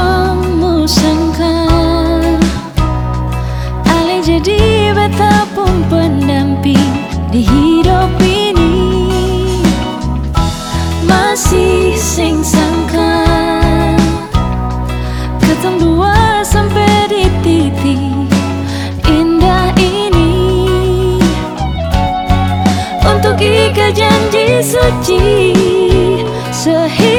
kamu sangka Ale jadi betapun pendamping di hidup ini. Masih sing sangka dua sampai di titik indah ini. Untuk ikat janji suci Sehingga